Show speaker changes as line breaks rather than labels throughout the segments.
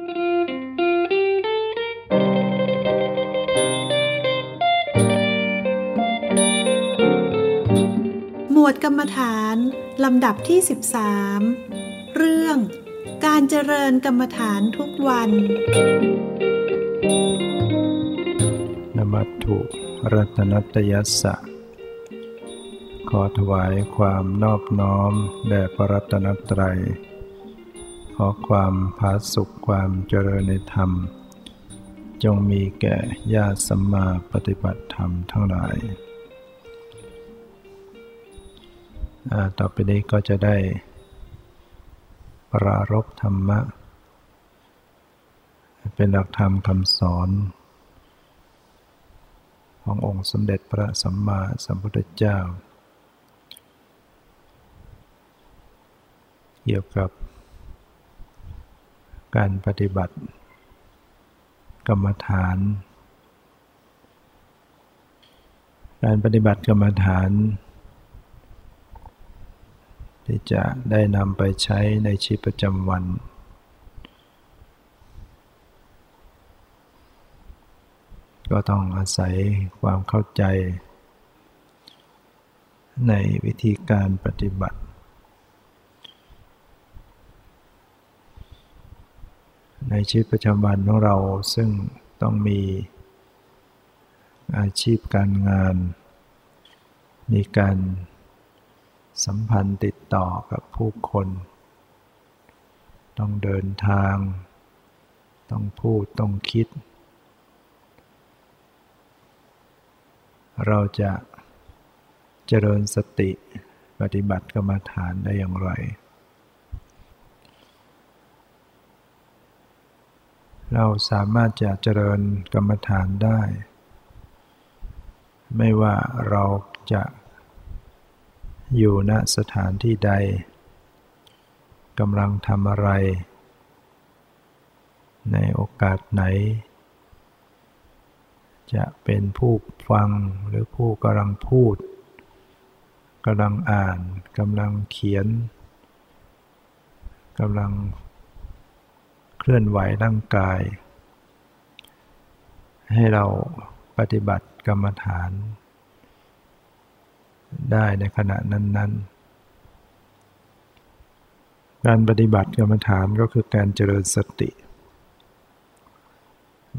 หมวดกรรมฐานลำดับที่ 13 เรื่องการเจริญกรรมฐานทุกวัน
นมัตถุรัตนัตยัสสะ ขอถวายความนอบน้อมแด่พระรัตนตรัย อความพาสุขความเจริญในธรรม จงมีแก่ญาติสัมมาปฏิบัติธรรมทั้งหลาย ต่อไปนี้ก็จะได้ ปรารบธรรมะ เป็นหลักธรรมคำสอน ขององค์สมเด็จพระสัมมาสัมพุทธเจ้า เกี่ยวกับ การปฏิบัติ กรรมฐาน การปฏิบัติกรรมฐาน ที่จะได้นำไปใช้ในชีวิตประจำวัน ก็ต้องอาศัยความเข้าใจ ในวิธีการปฏิบัติ ในชีวิตประจำวันของเราซึ่งต้องมีอาชีพการงาน มีการสัมพันธ์ติดต่อกับผู้คน ต้องเดินทาง ต้องพูด ต้องคิด เราจะเจริญสติปฏิบัติกรรมฐานได้อย่างไร เราสามารถจะเจริญกรรมฐานได้ ไม่ว่าเราจะอยู่ณสถานที่ใดกำลังทำอะไร ในโอกาสไหน จะเป็นผู้ฟังหรือผู้กำลังพูดกำลังอ่านกำลังเขียนกำลัง เคลื่อนไหวร่างกาย ให้เราปฏิบัติกรรมฐาน ได้ในขณะนั้น ๆ การปฏิบัติกรรมฐานก็คือการเจริญสติ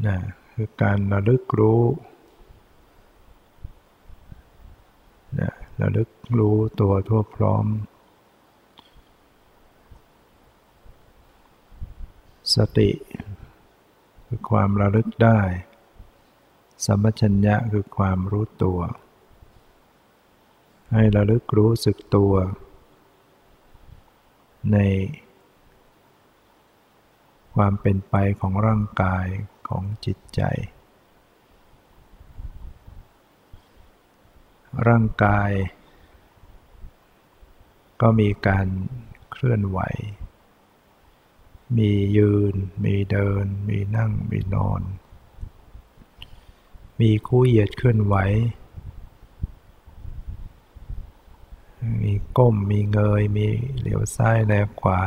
นะคือการระลึกรู้นะระลึกรู้ตัวทั่วพร้อม สติคือความระลึกได้ สัมปชัญญะคือความรู้ตัว ให้ระลึกรู้สึกตัว ใน ความเป็นไปของร่างกายของจิตใจ ร่างกาย ก็มีการเคลื่อนไหว มียืน มีเดิน มีนั่ง มีนอน มีคู่เหยียดเคลื่อนไหว มีก้ม มีเงย มีเหลียวซ้ายแลขวา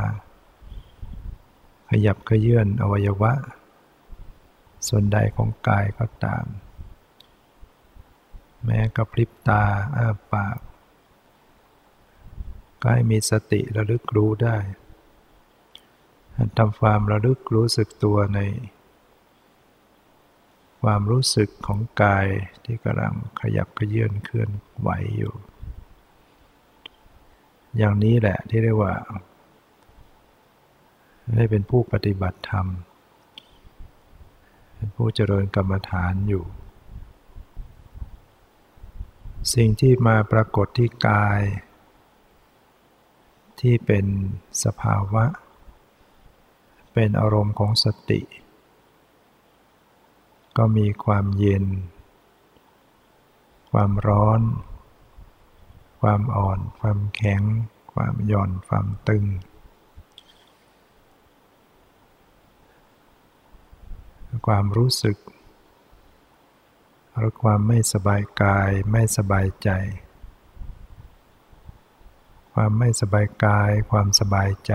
ขยับขยื่นอวัยวะ ส่วนใดของกายก็ตาม แม้กระพริบตา อ้าปาก ก็ให้มีสติระลึกรู้ได้ ทำความระลึกรู้สึกตัวใน ความรู้สึกของกายที่กำลังขยับขยื่นเคลื่อนไหวอยู่ อย่างนี้แหละที่เรียกว่า ให้เป็นผู้ปฏิบัติธรรม เป็นผู้เจริญกรรมฐานอยู่ สิ่งที่มาปรากฏที่กาย ที่เป็นสภาวะ เป็นอารมณ์ของสติ ก็มีความเย็น ความร้อน ความอ่อน ความแข็ง ความหย่อน ความตึง ความรู้สึกหรือความไม่สบายกายไม่สบายใจ ความไม่สบายกาย ความสบายใจ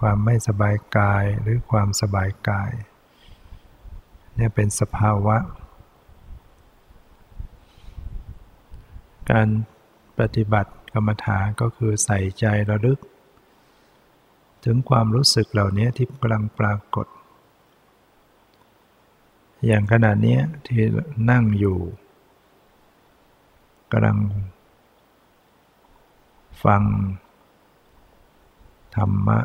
ความไม่สบายกายหรือความสบายกายเนี่ยเป็นสภาวะ การปฏิบัติกรรมฐานก็คือใส่ใจระลึก ถึงความรู้สึกเหล่านี้ที่กำลังปรากฏ อย่างขณะนี้ที่นั่งอยู่กำลังฟัง รรมะ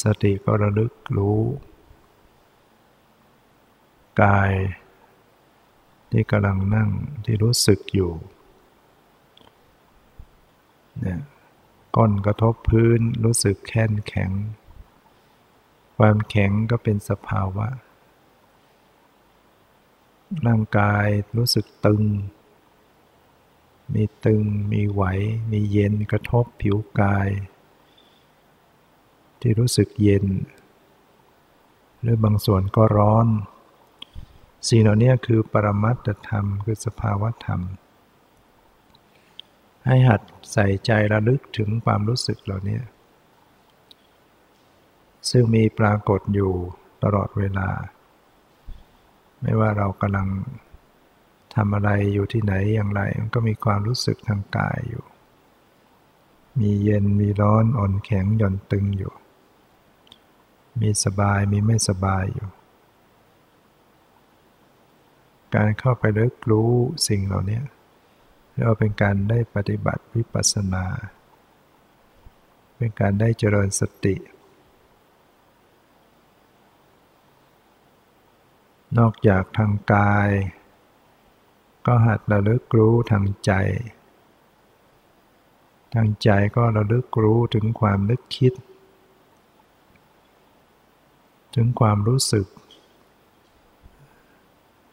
สติก็ระลึกรู้ กายที่กำลังนั่งที่รู้สึกอยู่เนี่ยก้นกระทบพื้นรู้สึกแข็งแข็ง ความแข็งก็เป็นสภาวะ ร่างกายรู้สึกตึง มีตึงมีไหว มีเย็นกระทบผิวกาย ที่รู้สึกเย็น หรือบางส่วนก็ร้อน สิ่งเหล่านี้คือปรมัตธรรมคือสภาวธรรม ให้หัดใส่ใจระลึกถึงความรู้สึกเหล่านี้ซึ่งมีปรากฏอยู่ตลอดเวลา ไม่ว่าเรากำลัง ทำอะไรอยู่ที่ไหนอย่างไร มันก็มีความรู้สึกทางกายอยู่ มีเย็นมีร้อนอ่อนแข็งหย่อนตึงอยู่ มีสบายมีไม่สบายอยู่ การเข้าไปเลิกรู้สิ่งเหล่านี้เรียกว่าเป็นการได้ปฏิบัติวิปัสสนา เป็นการได้เจริญสติ นอกจากทางกาย หัดระลึกรู้ทางใจ ทางใจก็ระลึกรู้ถึงความนึกคิด ถึงความรู้สึก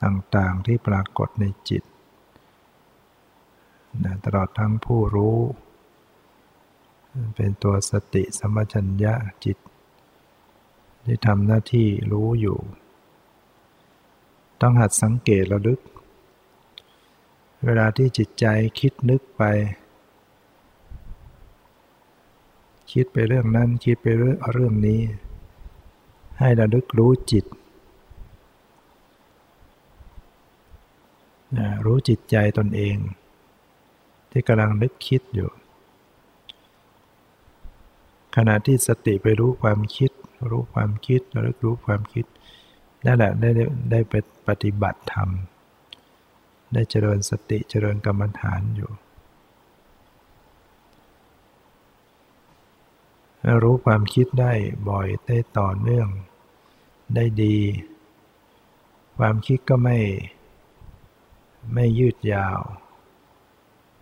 ต่างๆที่ปรากฏในจิตนะตลอดทั้งผู้รู้ เป็นตัวสติสมัชัญญะจิต ที่ทำหน้าที่รู้อยู่ ต้องหัดสังเกตระลึก เวลาที่จิตใจคิดนึกไป คิดไปเรื่องนั้นคิดไปเรื่องเรื่องนี้ ให้ระลึกรู้จิตรู้จิตใจตนเอง ที่กำลังนึกคิดอยู่ ขณะที่สติไปรู้ความคิด รู้ความคิดระลึกรู้ความคิดนั่นแหละได้ได้ไปปฏิบัติธรรม ได้เจริญสติเจริญกรรมฐานอยู่ รู้ความคิดได้บ่อยได้ต่อเนื่อง ได้ดี ความคิดก็ไม่ ไม่ยืดยาว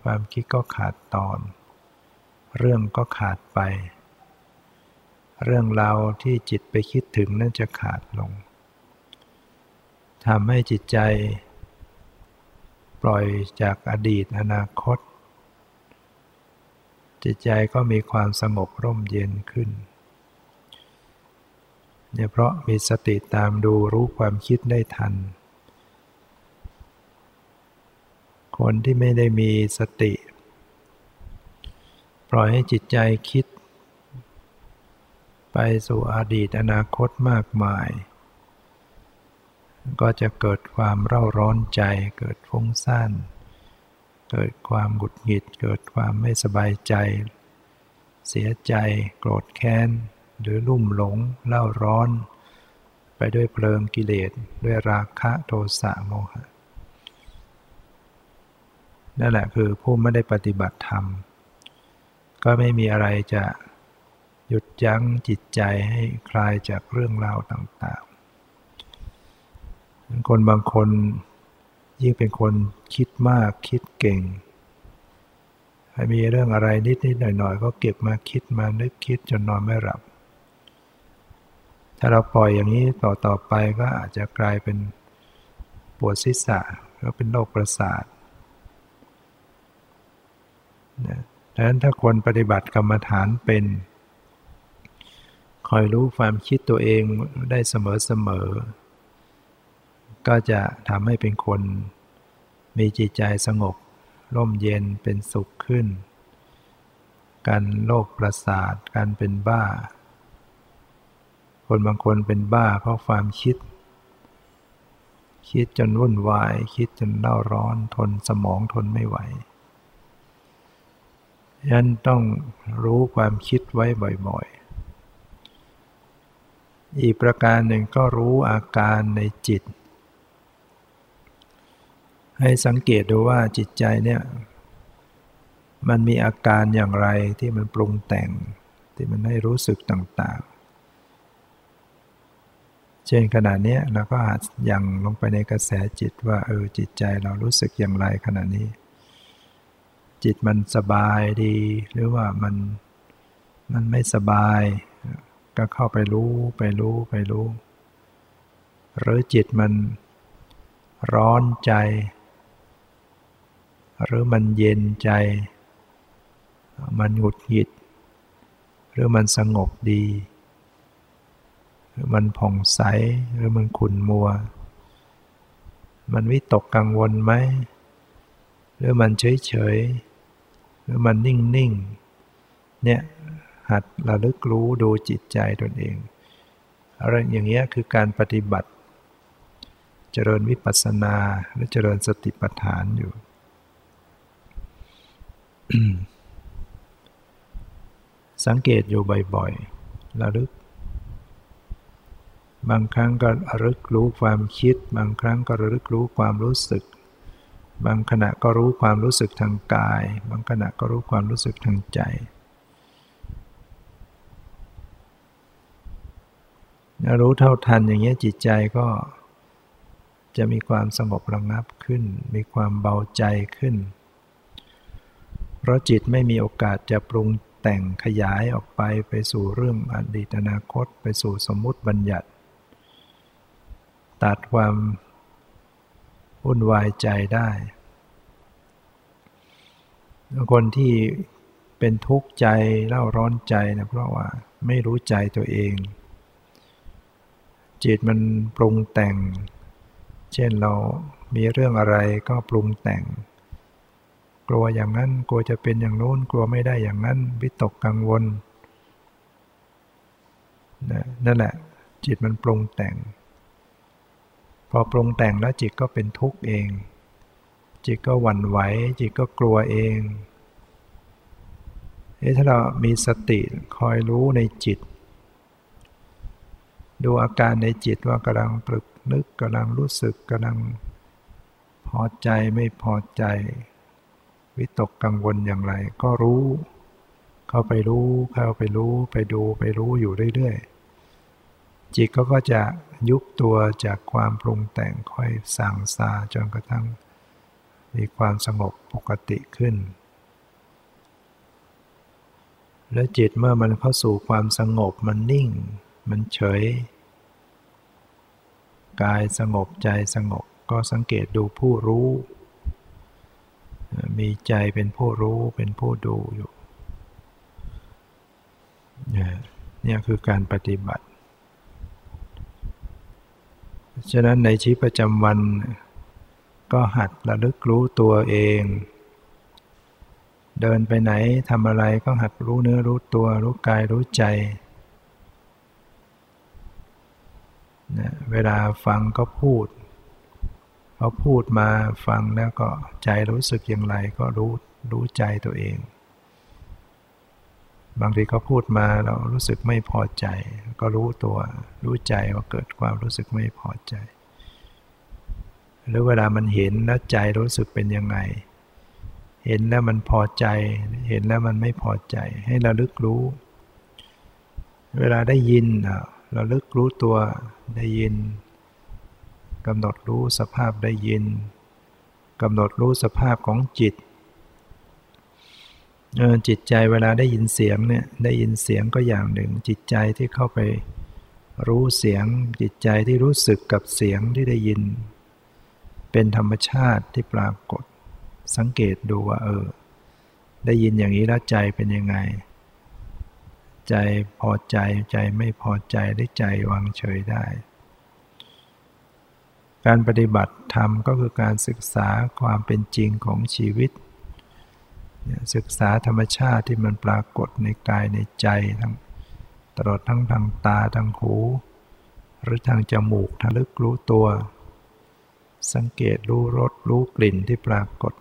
ความคิดก็ขาดตอน เรื่องก็ขาดไป เรื่องราวที่จิตไปคิดถึงนั่นจะขาดลงทำให้จิตใจ ปล่อยจากอดีตอนาคต จิตใจก็มีความสงบร่มเย็นขึ้นเนี่ยเพราะมีสติตามดูรู้ความคิดได้ทัน คนที่ไม่ได้มีสติ ปล่อยให้จิตใจคิด ไปสู่อดีตอนาคตมากมาย ก็จะเกิดความเร่าร้อนใจ เกิดฟุ้งซ่าน เกิดความหงุดหงิด เกิดความไม่สบายใจ เสียใจ โกรธแค้น หรือลุ่มหลงเล่าร้อน ไปด้วยเพลิงกิเลส ด้วยราคะโทสะโมหะ นั่นแหละคือผู้ไม่ได้ปฏิบัติธรรม ก็ไม่มีอะไรจะหยุดยั้งจิตใจให้คลายจากเรื่องราวต่าง คนบางคนยิ่งเป็นคนคิดมากคิดเก่งมีเรื่องอะไรนิดนิดหน่อยหน่อยก็เก็บมาคิดมานึกคิดจนนอนไม่หลับ ถ้าเราปล่อยอย่างนี้ต่อต่อไปก็อาจจะกลายเป็นปวดศีรษะแล้วเป็นโรคประสาทดังนั้นถ้าคนปฏิบัติกรรมฐานเป็น คอยรู้ความคิดตัวเองได้เสมอเสมอ ก็จะทำให้เป็นคน มีจิตใจสงบ ร่มเย็นเป็นสุขขึ้น การโรคประสาทการเป็นบ้า คนบางคนเป็นบ้าเพราะความคิด คิดจนวุ่นวาย คิดจนเล่าร้อนทนสมองทนไม่ไหวยันต้องรู้ความคิดไว้บ่อยๆ อีกประการหนึ่งก็รู้อาการในจิต ให้สังเกตดูว่าจิตใจเนี่ยมันมีอาการอย่างไรที่มันปรุงแต่งที่มันให้รู้สึกต่างๆ เช่นขณะนี้เราก็อาจยังลงไปในกระแสจิตว่าเออจิตใจเรารู้สึกอย่างไรขณะนี้ จิตมันสบายดี หรือว่ามันมันไม่สบาย ก็เข้าไปรู้ไปรู้ไปรู้ หรือจิตมันร้อนใจ หรือมันเย็นใจ มันหงุดหงิด หรือมันสงบดี หรือมันผ่องใส หรือมันขุ่นมัว มันวิตกกังวลไหม หรือมันเฉยเฉย หรือมันนิ่งนิ่งเนี่ยหัดระลึกรู้ดูจิตใจตนเองอะไรอย่างเงี้ยคือการปฏิบัติ เจริญวิปัสสนาหรือเจริญสติปัฏฐานอยู่ สังเกตอยู่บ่อยๆระลึก บางครั้งก็ระลึกรู้ความคิด บางครั้งก็ระลึกรู้ความรู้สึก บางขณะก็รู้ความรู้สึกทางกาย บางขณะก็รู้ความรู้สึกทางใจ รู้เท่าทันอย่างเงี้ยจิตใจก็จะมีความสงบระงับขึ้น มีความเบาใจขึ้น เพราะจิตไม่มีโอกาสจะปรุงแต่งขยายออกไปไปสู่เรื่องอดีตอนาคต ไปสู่สมมุติบัญญัติ ตัดความวุ่นวายใจได้คนที่เป็นทุกข์ใจเล่าร้อนใจนะเพราะว่าไม่รู้ใจตัวเอง จิตมันปรุงแต่ง เช่นเรามีเรื่องอะไรก็ปรุงแต่ง กลัวอย่างนั้น กลัวจะเป็นอย่างโน้น กลัวไม่ได้อย่างนั้น วิตกกังวลนั่นแหละ จิตมันปรุงแต่ง พอปรุงแต่งแล้วจิตก็เป็นทุกข์เอง จิตก็หวั่นไหว จิตก็กลัวเองเถ้าเรามีสติคอยรู้ในจิต ดูอาการในจิตว่ากำลังปรึกนึกกำลังรู้สึกกำลังพอใจไม่พอใจ วิตกกังวลอย่างไร ก็รู้ เข้าไปรู้เข้าไปรู้ไปดูไปรู้อยู่เรื่อยๆ จิตก็ก็จะยุบตัวจากความปรุงแต่งค่อยสั่งซาจนกระทั่ง มีความสงบปกติขึ้น และจิตเมื่อมันเข้าสู่ความสงบมันนิ่ง มันเฉย กายสงบใจสงบก็สังเกตดูผู้รู้ มีใจเป็นผู้รู้เป็นผู้ดูอยู่เนี่ยคือการปฏิบัติ ฉะนั้นในชีวิตประจำวัน ก็หัดระลึกรู้ตัวเอง เดินไปไหนทำอะไรก็หัดรู้เนื้อรู้ตัว รู้กายรู้ใจเวลาฟังก็พูด เขาพูดมาฟังแล้วก็ใจรู้สึกอย่างไรก็รู้รู้ใจตัวเอง บางทีเขาพูดมาเรารู้สึกไม่พอใจ ก็รู้ตัวรู้ใจว่าเกิดความรู้สึกไม่พอใจ หรือเวลามันเห็นแล้วใจรู้สึกเป็นยังไง เห็นแล้วมันพอใจ เห็นแล้วมันไม่พอใจ ให้เราลึกรู้ เวลาได้ยินเราลึกรู้ตัวได้ยิน กำหนดรู้สภาพได้ยินกำหนดรู้สภาพของจิตจิตใจเวลาได้ยินเสียงเนี่ยได้ยินเสียงก็อย่างหนึ่ง จิตใจที่เข้าไปรู้เสียง จิตใจที่รู้สึกกับเสียงที่ได้ยิน เป็นธรรมชาติที่ปรากฏ สังเกตดูว่าเออ ได้ยินอย่างนี้แล้วใจเป็นยังไง ใจพอใจใจไม่พอใจได้ใจวางเฉยได้ การปฏิบัติธรรมก็คือการศึกษาความเป็นจริงของชีวิต ศึกษาธรรมชาติที่มันปรากฏในกายในใจทั้งตลอดทั้งทางตาทางหู หรือทางจมูกทะลึกรู้ตัว สังเกตรู้รสรู้กลิ่นที่ปรากฏ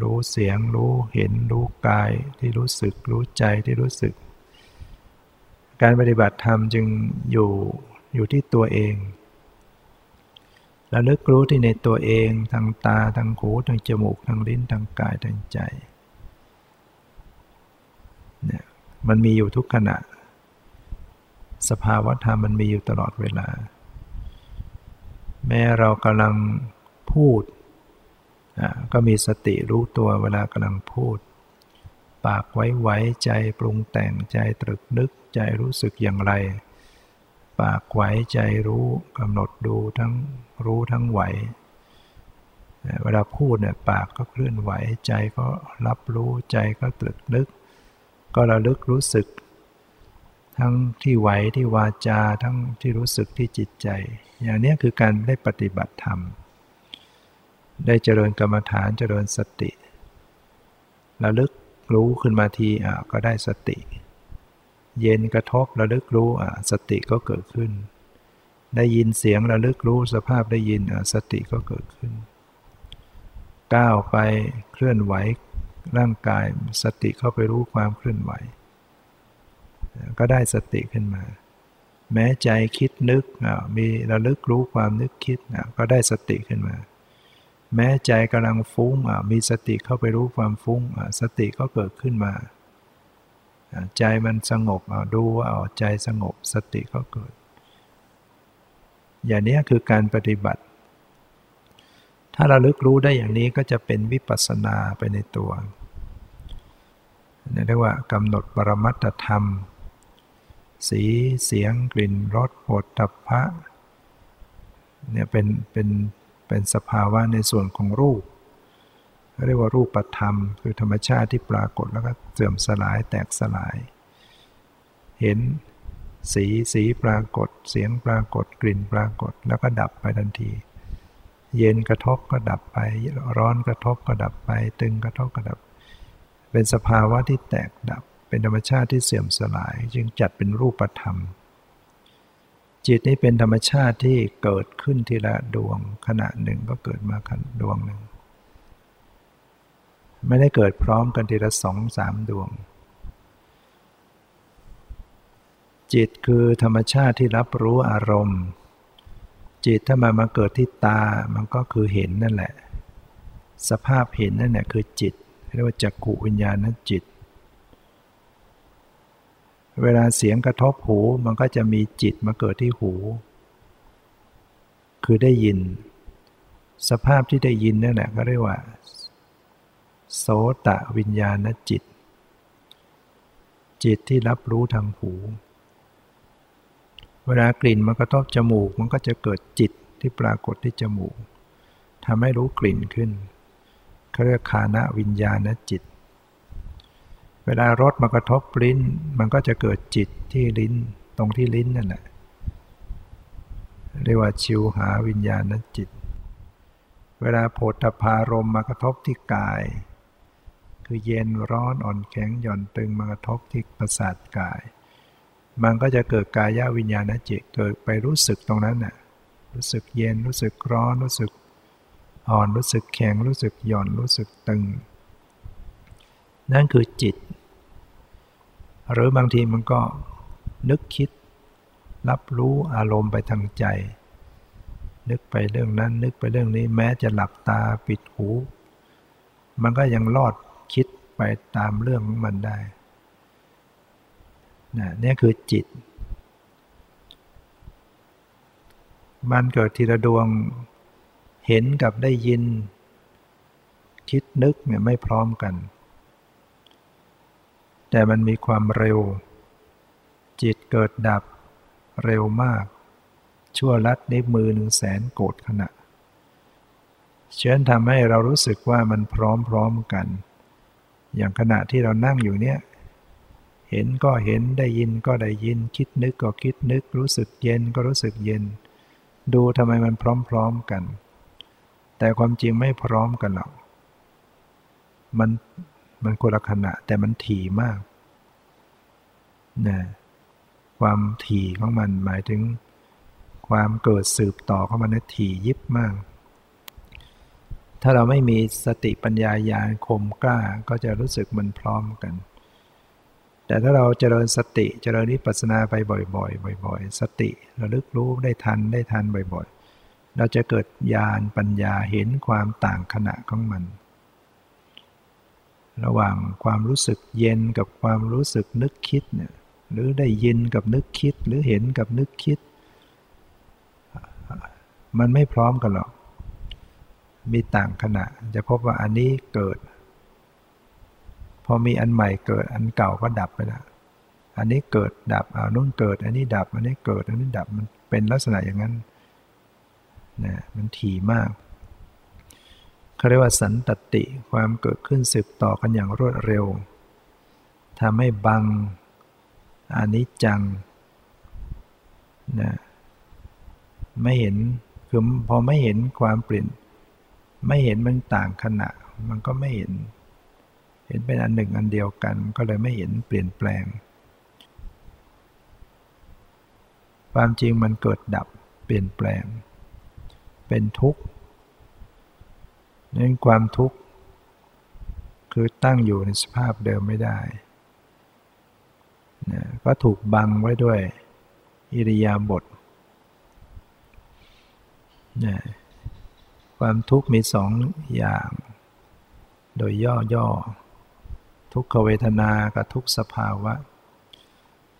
รู้เสียงรู้เห็นรู้กายที่รู้สึกรู้ใจที่รู้สึก การปฏิบัติธรรมจึงอยู่ อยู่ที่ตัวเองระลึกรู้ที่ในตัวเองทางตาทางหูทางจมูกทางลิ้นทางกายทางใจเนี่ยมันมีอยู่ทุกขณะ สภาวะธรรมมันมีอยู่ตลอดเวลา แม้เรากำลังพูดก็มีสติรู้ตัวเวลากำลังพูด ปากไว้ไว้ใจปรุงแต่งใจตรึกนึกใจรู้สึกอย่างไรากไหวใจรู้กำหนดดูทั้งรู้ทั้งไหว เวลาพูดเนี่ยปากก็เคลื่อนไหวใจก็รับรู้ใจก็ตรึกนึก ก็ระลึกรู้สึก ทั้งที่ไหวที่วาจาทั้งที่รู้สึกที่จิตใจ อย่างนี้คือการได้ปฏิบัติธรรม ได้เจริญกรรมฐานเจริญสติ ระลึกรู้ขึ้นมาทีอะก็ได้สติ เย็นกระทบระลึกรู้สติก็เกิดขึ้น ได้ยินเสียงระลึกรู้สภาพได้ยินสติก็เกิดขึ้น ก้าวไปเคลื่อนไหวร่างกายสติเข้าไปรู้ความเคลื่อนไหว ก็ได้สติขึ้นมา แม้ใจคิดนึกมีระลึกรู้ความนึกคิดก็ได้สติขึ้นมา แม้ใจกำลังฟุ้งมีสติเข้าไปรู้ความฟุ้งสติก็เกิดขึ้นมา ใจมันสงบเอาดูว่าใจสงบสติก็เกิด อย่างนี้คือการปฏิบัติ ถ้าเราลึกรู้ได้อย่างนี้ก็จะเป็นวิปัสสนาไปในตัวเรียกว่ากำหนดปรมัตธรรม สีเสียงกลิ่นรสโผฏฐัพพะเนี่ยเป็นเป็นเป็นสภาวะในส่วนของรูป เรียกว่ารูปธรรม คือธรรมชาติที่ปรากฏแล้วก็เสื่อมสลายแตกสลาย เห็นสีสีปรากฏ เสียงปรากฏกลิ่นปรากฏแล้วก็ดับไปทันที เย็นกระทบก็ดับไป ร้อนกระทบก็ดับไป ตึงกระทบก็ดับ เป็นสภาวะที่แตกดับ เป็นธรรมชาติที่เสื่อมสลาย จึงจัดเป็นรูปธรรม จิตนี้เป็นธรรมชาติที่เกิดขึ้นทีละดวงขณะหนึ่งก็เกิดมาขันดวงหนึ่ง ไม่ได้เกิดพร้อมกันทีละสองสามดวง จิตคือธรรมชาติที่รับรู้อารมณ์ จิตถ้ามามาเกิดที่ตามันก็คือเห็นนั่นแหละ สภาพเห็นนั่นแหละคือจิตเรียกว่าจักขุวิญญาณนั้นจิต เวลาเสียงกระทบหูมันก็จะมีจิตมาเกิดที่หู คือได้ยิน สภาพที่ได้ยินนั่นแหละก็เรียกว่า โสตะวิญญาณจิต จิตที่รับรู้ทางหู เวลากลิ่นมันกระทบจมูกมันก็จะเกิดจิตที่ปรากฏที่จมูกทำให้รู้กลิ่นขึ้นเขาเรียกคานะวิญญาณจิต เวลารสมากระทบลิ้น มันก็จะเกิดจิตที่ลิ้นตรงที่ลิ้นนั่นแหละเรียกว่าชิวหาวิญญาณจิต เวลาโผฏฐารมมากระทบที่กาย คือเย็นร้อนอ่อนแข็งหย่อนตึงมากระทบที่ประสาทกาย มันก็จะเกิดกายวิญญาณจิตเกิดไปรู้สึกตรงนั้นน่ะรู้สึกเย็นรู้สึกร้อนรู้สึกอ่อนรู้สึกแข็งรู้สึกหย่อนรู้สึกตึง นั่นคือจิต หรือบางทีมันก็นึกคิด รับรู้อารมณ์ไปทางใจ นึกไปเรื่องนั้นนึกไปเรื่องนี้แม้จะหลับตาปิดหู มันก็ยังรอด คิดไปตามเรื่องของมันได้นะนี่คือจิต มันเกิดทีละดวงเห็นกับได้ยิน คิดนึกเนี่ยไม่พร้อมกัน แต่มันมีความเร็ว จิตเกิดดับเร็วมาก ชั่วลัดนิ้วมือหนึ่งแสนโกดขณะเชิญทำให้เรารู้สึกว่ามันพร้อมๆกัน อย่างขณะที่เรานั่งอยู่เนี่ย เห็นก็เห็นได้ยินก็ได้ยิน คิดนึกก็คิดนึก รู้สึกเย็นก็รู้สึกเย็น ดูทำไมมันพร้อมๆกัน แต่ความจริงไม่พร้อมกันหรอก มันมันคนละขณะแต่มันถี่มากนะความถี่ของมันหมายถึง ความเกิดสืบต่อของมันนะถี่ยิบมาก ถ้าเราไม่มีสติปัญญาญาณคมกล้าก็จะรู้สึกมันพร้อมกัน แต่ถ้าเราเจริญสติเจริญนิพพานาไปบ่อยๆ บ่อย ๆ สติระลึกรู้ได้ทันได้ทันบ่อย ๆ เราจะเกิดญาณปัญญาเห็นความต่างขณะของมัน ระหว่างความรู้สึกเย็นกับความรู้สึกนึกคิดเนี่ยหรือได้ยินกับนึกคิดหรือเห็นกับนึกคิด มันไม่พร้อมกันหรอก มีต่างขณะ จะพบว่าอันนี้เกิด พอมีอันใหม่เกิดอันเก่าก็ดับไปล้วอันนี้เกิดดับอานู้นเกิด อันนี้ดับ อันนี้เกิด อันนี้ดับมันเป็นลักษณะอย่างนั้นนะมันถี่มากเขาเรียกว่าสันตติความเกิดขึ้นสืบต่อกันอย่างรวดเร็วทำให้บังอนิจจังนะไม่เห็นคือพอไม่เห็นความเปลี่ยน ไม่เห็นมันต่างขณะ มันก็ไม่เห็น เห็นเป็นอันหนึ่งอันเดียวกัน ก็เลยไม่เห็นเปลี่ยนแปลง ความจริงมันเกิดดับเปลี่ยนแปลง เป็นทุกข์นั่นความทุกข์คือตั้งอยู่ในสภาพเดิมไม่ได้นะก็ถูกบังไว้ด้วยอิริยาบถนะ ความทุกข์มีสองอย่าง โดยย่อๆ ทุกขเวทนากับทุกสภาวะ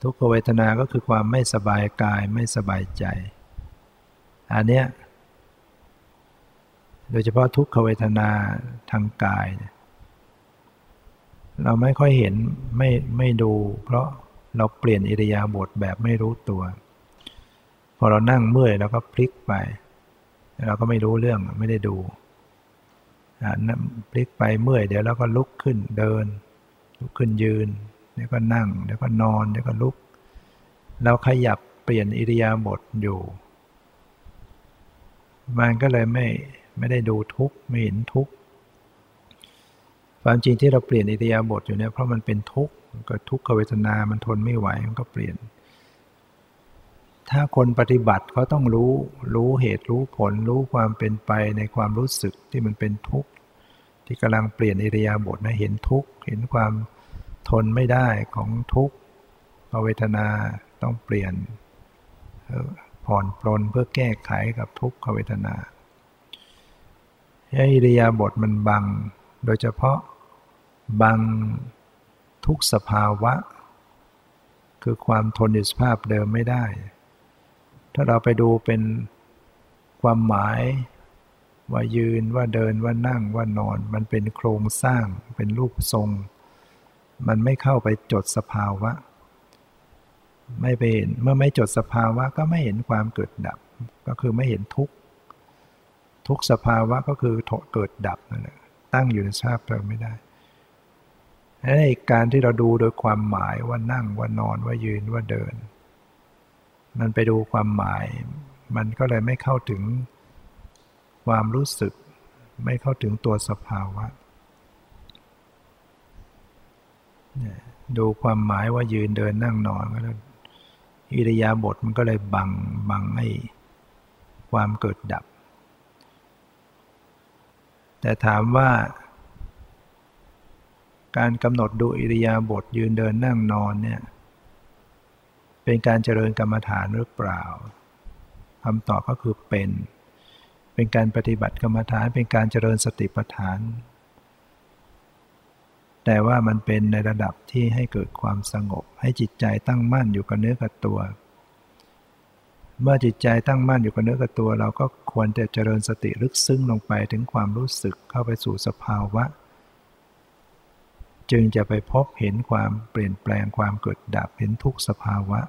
ทุกขเวทนาก็คือความไม่สบายกายไม่สบายใจ อันเนี้ยโดยเฉพาะทุกขเวทนาทางกาย เราไม่ค่อยเห็นไม่ไม่ดู เพราะเราเปลี่ยนอิริยาบถแบบไม่รู้ตัว พอเรานั่งเมื่อยเราก็พลิกไป เราก็ไม่รู้เรื่องไม่ได้ดูพลิกไปเมื่อยเดี๋ยวเราก็ลุกขึ้นเดิน ลุกขึ้นยืนเดี๋ยวก็นั่งเดี๋ยวก็นอนเดี๋ยวก็ลุก เราขยับเปลี่ยนอิริยาบถอยู่ มันก็เลยไม่ไม่ได้ดูทุกไม่เห็นทุกความจริงที่เราเปลี่ยนอิริยาบถอยู่เนี่ยเพราะมันเป็นทุกข์ก็ทุกขเวทนา มันทนไม่ไหวมันก็เปลี่ยน ถ้าคนปฏิบัติเขาต้องรู้ รู้เหตุรู้ผล รู้ความเป็นไปในความรู้สึกที่มันเป็นทุกข์ ที่กำลังเปลี่ยนอิริยาบถนะเห็นทุกข์ เห็นความทนไม่ได้ของทุกข์เวทนาต้องเปลี่ยนผ่อนปลนเพื่อแก้ไขกับทุกขเวทนาอิริยาบถมันบัง โดยเฉพาะบังทุกสภาวะ คือความทนอยู่สภาพเดิมไม่ได้ ถ้าเราไปดูเป็นความหมายว่ายืนว่าเดินว่านั่งว่านอน มันเป็นโครงสร้างเป็นรูปทรง มันไม่เข้าไปจดสภาวะ ไม่ไปเห็นเมื่อไม่จดสภาวะก็ไม่เห็นความเกิดดับ ก็คือไม่เห็นทุกทุกสภาวะก็คือเกิดดับนั่นแหละตั้งอยู่ในสภาพเดิมไม่ได้ไอ้การที่เราดูโดยความหมายว่านั่งว่านอนว่ายืนว่าเดิน มันไปดูความหมาย มันก็เลยไม่เข้าถึงความรู้สึก ไม่เข้าถึงตัวสภาวะ ดูความหมายว่ายืนเดินนั่งนอนก็แล้วอิริยาบถมันก็เลยบังบังให้ความเกิดดับ แต่ถามว่า การกำหนดดูอิริยาบถยืนเดินนั่งนอนเนี่ย เป็นการเจริญกรรมฐานหรือเปล่าคำตอบก็คือเป็น เป็นการปฏิบัติกรรมฐาน เป็นการเจริญสติปัฏฐาน แต่ว่ามันเป็นในระดับที่ให้เกิดความสงบ ให้จิตใจตั้งมั่นอยู่กับเนื้อกับตัว เมื่อจิตใจตั้งมั่นอยู่กับเนื้อกับตัว เราก็ควรจะเจริญสติลึกซึ้งลงไปถึงความรู้สึกเข้าไปสู่สภาวะ จึงจะไปพบเห็นความเปลี่ยนแปลงความเกิดดับเห็นทุกสภาวะ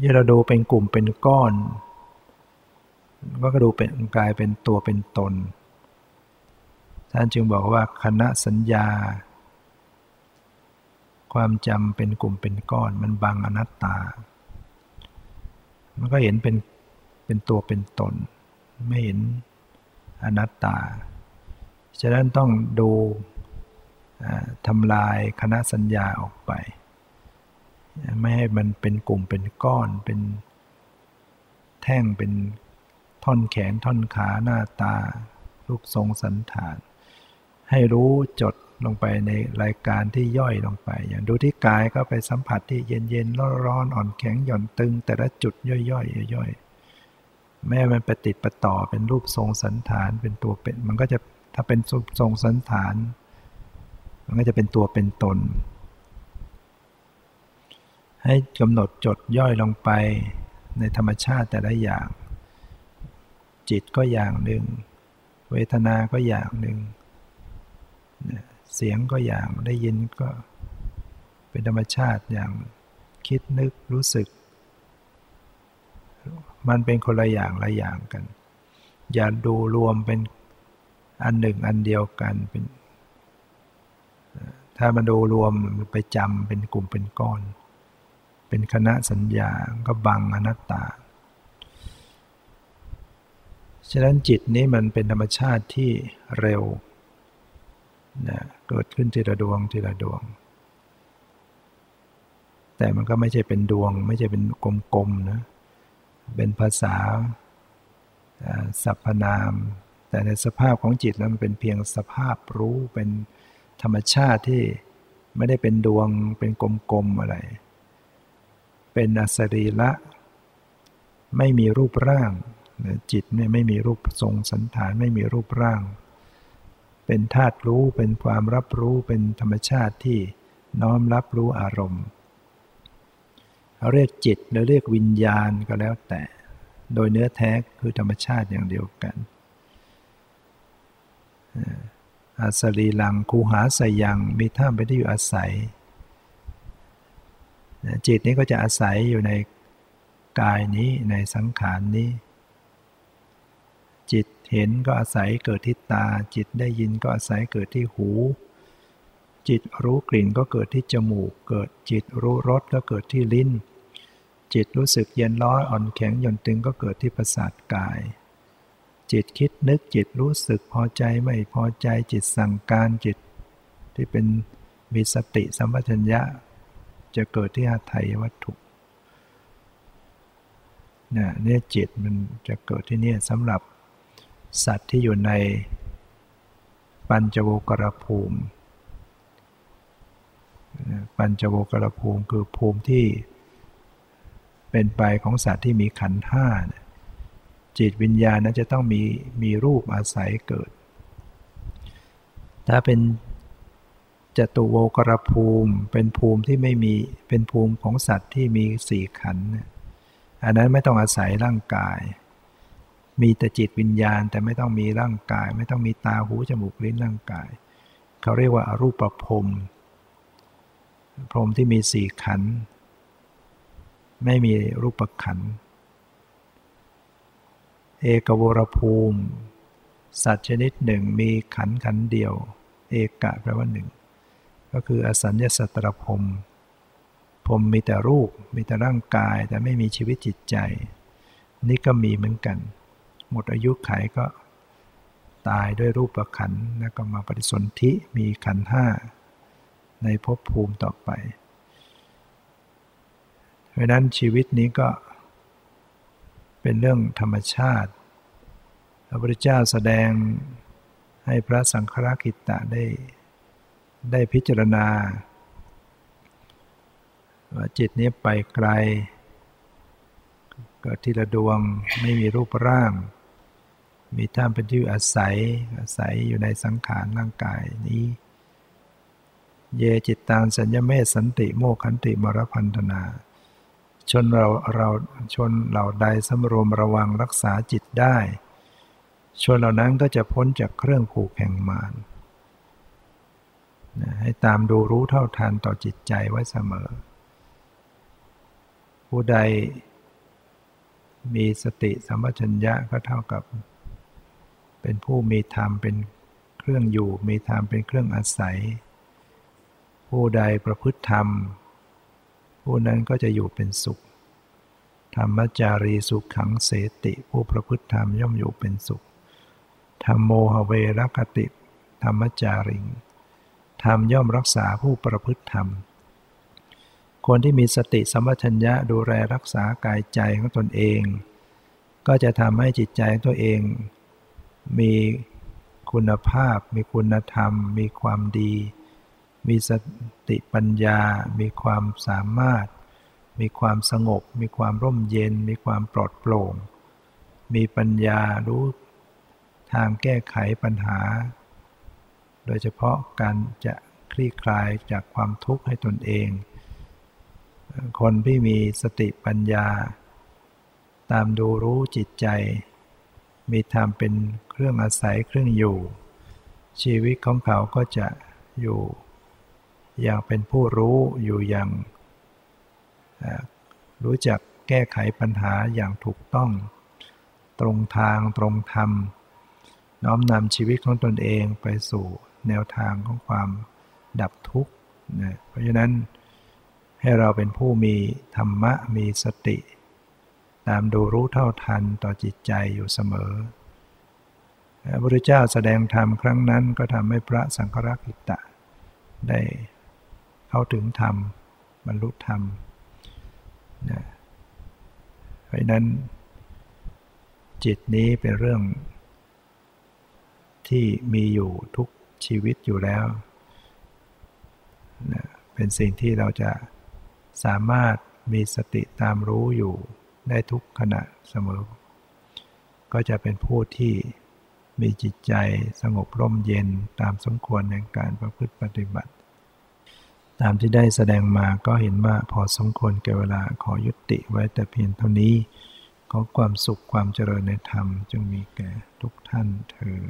ยี่เราดูเป็นกลุ่มเป็นก้อน ก็ดูเป็นกลายเป็นตัวเป็นตน ท่านจึงบอกว่าคณะสัญญา ความจำเป็นกลุ่มเป็นก้อนมันบังอนัตตา มันก็เห็นเป็นเป็นตัวเป็นตน ไม่เห็นอนัตตา ฉะนั้นต้องดูทำลายคณะสัญญาออกไป ไม่ให้มันเป็นกลุ่มเป็นก้อนเป็นแท่งเป็นท่อนแขนท่อนขาหน้าตารูปทรงสันฐาน ให้รู้จดลงไปในรายการที่ย่อยลงไป อย่างดูที่กายก็ไปสัมผัสที่เย็นเย็นร้อนร้อนอ่อนแข็งหย่อนตึง แต่ละจุดย่อยย่อยย่อยแม้มันไปติดประต่อเป็นรูปทรงสันฐานเป็นตัวเป็นมันก็จะ ถ้าเป็นทรงสันฐาน มันก็จะเป็นตัวเป็นตน ให้กำหนดจดย่อยลงไปในธรรมชาติแต่ละอย่าง จิตก็อย่างหนึ่ง เวทนาก็อย่างหนึ่ง เสียงก็อย่างได้ยินก็เป็นธรรมชาติอย่างคิดนึกรู้สึก มันเป็นคนละอย่างละอย่างกัน อย่าดูรวมเป็น อันหนึ่งอันเดียวกันเป็น ถ้ามาดูรวมไปจำเป็นกลุ่มเป็นก้อน เป็นคณะสัญญาก็บังอนัตตา ฉะนั้นจิตนี้มันเป็นธรรมชาติที่เร็วนะเกิดขึ้นทีละดวงทีละดวง แต่มันก็ไม่ใช่เป็นดวง ไม่ใช่เป็นกลมๆนะ เป็นภาษาสรรพนาม แต่ในสภาพของจิตแล้วมันเป็นเพียงสภาพรู้เป็นธรรมชาติที่ไม่ได้เป็นดวงเป็นกลมๆอะไร เป็นอสรีละ ไม่มีรูปร่างจิตเนี่ยไม่มีรูปทรงสันฐานไม่มีรูปร่าง เป็นธาตุรู้เป็นความรับรู้เป็นธรรมชาติที่น้อมรับรู้อารมณ์เราเรียกจิตหรือเรียกวิญญาณก็แล้วแต่ โดยเนื้อแท้คือธรรมชาติอย่างเดียวกัน อาสรีลังคูหาสยังมีท่ามไปที่อยู่อาศัย จิตนี้ก็จะอาศัยอยู่ในกายนี้ในสังขารนี้ จิตเห็นก็อาศัยเกิดที่ตา จิตได้ยินก็อาศัยเกิดที่หู จิตรู้กลิ่นก็เกิดที่จมูก เกิดจิตรู้รสก็เกิดที่ลิ้น จิตรู้สึกเย็นร้อนอ่อนแข็งหย่อนตึงก็เกิดที่ประสาทกาย จิตคิดนึกจิตรู้สึกพอใจไม่พอใจจิตสั่งการจิต ที่เป็นมีสติสัมปชัญญะ จะเกิดที่อาไทยวัตถุเนี่ยเนี่ยจิตมันจะเกิดที่นี่สำหรับสัตว์ที่อยู่ในปัญจโวกรภูมิ ปัญจโวกรภูมิคือภูมิที่เป็นไปของสัตว์ที่มีขันห้า จิตวิญญาณนั้นจะต้องมีมีรูปอาศัยเกิด ถ้าเป็นจตุโวกรภูมิเป็นภูมิที่ไม่มีเป็นภูมิของสัตว์ที่มีสี่ขันธ์อันนั้นไม่ต้องอาศัยร่างกาย มีแต่จิตวิญญาณแต่ไม่ต้องมีร่างกาย ไม่ต้องมีตาหูจมูกลิ้นร่างกาย เขาเรียกว่าอรูปภพพรหมที่มีสี่ขันธ์ไม่มีรูปขันธ์ เอกวรภูมิ สัตว์ชนิดหนึ่งมีขันขันเดียว เอกะแปลว่าหนึ่ง ก็คืออสัญญาสัตรพรมพรมมีแต่รูปมีแต่ร่างกายแต่ไม่มีชีวิตจิตใจ นี่ก็มีเหมือนกัน หมดอายุไขก็ตายด้วยรูปประขันแล้วก็มาปฏิสนธิมีขันห้าในภพภูมิต่อไป เพราะนั้นชีวิตนี้ก็ เป็นเรื่องธรรมชาติ พระพุทธเจ้าแสดงให้พระสังฆราคิตะได้ได้พิจารณา ว่าจิตนี้ไปไกล เกิดทีละดวงไม่มีรูปร่าง มีท่ามเป็นที่อาศัยอาศัยอยู่ในสังขารร่างกายนี้ เยจิตตามสัญญเมสันติโมขันติมรพันธนา ชนเราเราชนเหล่าใดสำรวมระวังรักษาจิตได้ ชนเหล่านั้นก็จะพ้นจากเครื่องผูกแห่งมารให้ตามดูรู้เท่าทันต่อจิตใจไว้เสมอ ผู้ใดมีสติสัมปชัญญะก็เท่ากับ เป็นผู้มีธรรมเป็นเครื่องอยู่ มีธรรมเป็นเครื่องอาศัย ผู้ใดประพฤติธรรม ผู้นั้นก็จะอยู่เป็นสุข ธรรมจารีสุขขังเสติผู้ประพฤติธรรมย่อมอยู่เป็นสุข ธรรมโมหเวรคติ ธรรมจาริง ธรรมย่อมรักษาผู้ประพฤติธรรม คนที่มีสติสัมปชัญญะดูแลรักษากายใจของตนเอง ก็จะทำให้จิตใจตัวเอง มีคุณภาพ มีคุณธรรม มีความดี มีสติปัญญา มีความสามารถ มีความสงบ มีความร่มเย็น มีความปลอดโปร่ง มีปัญญารู้ทางแก้ไขปัญหา โดยเฉพาะการจะคลี่คลายจากความทุกข์ให้ตนเอง คนที่มีสติปัญญา ตามดูรู้จิตใจ มีธรรมเป็นเครื่องอาศัยเครื่องอยู่ ชีวิตของเขาก็จะอยู่ ย่างเป็นผู้รู้อยู่อย่างรู้จักแก้ไขปัญหาอย่างถูกต้อง ตรงทางตรงธรรม น้อมนำชีวิตของตนเองไปสู่แนวทางของความดับทุกข์นะเพราะฉะนั้นให้เราเป็นผู้มีธรรมะมีสติ ตามดูรู้เท่าทันต่อจิตใจอยู่เสมอพระพุทธเจ้าแสดงธรรมครั้งนั้นก็ทำให้พระสังฆรักิตะ ได้ เข้าถึงธรรมบรรลุธรรมนะเพราะนั้น จิตนี้เป็นเรื่อง ที่มีอยู่ทุกชีวิตอยู่แล้วนะเป็นสิ่งที่เราจะสามารถมีสติตามรู้อยู่ได้ทุกขณะเสมอ ก็จะเป็นผู้ที่มีจิตใจสงบร่มเย็นตามสมควรในการประพฤติปฏิบัติ ตามที่ได้แสดงมาก็เห็นว่าพอสมควรแก่เวลาขอยุติไว้แต่เพียงเท่านี้ ขอความสุขความเจริญในธรรมจงมีแก่ทุกท่านเธอ